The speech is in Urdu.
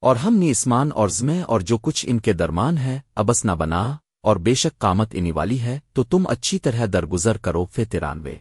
اور ہم نے اسمان اور زمیں اور جو کچھ ان کے درمان ہے، ابس نہ بنا، اور بے شک قامت انی والی ہے، تو تم اچھی طرح درگزر کرو فے ترانوے۔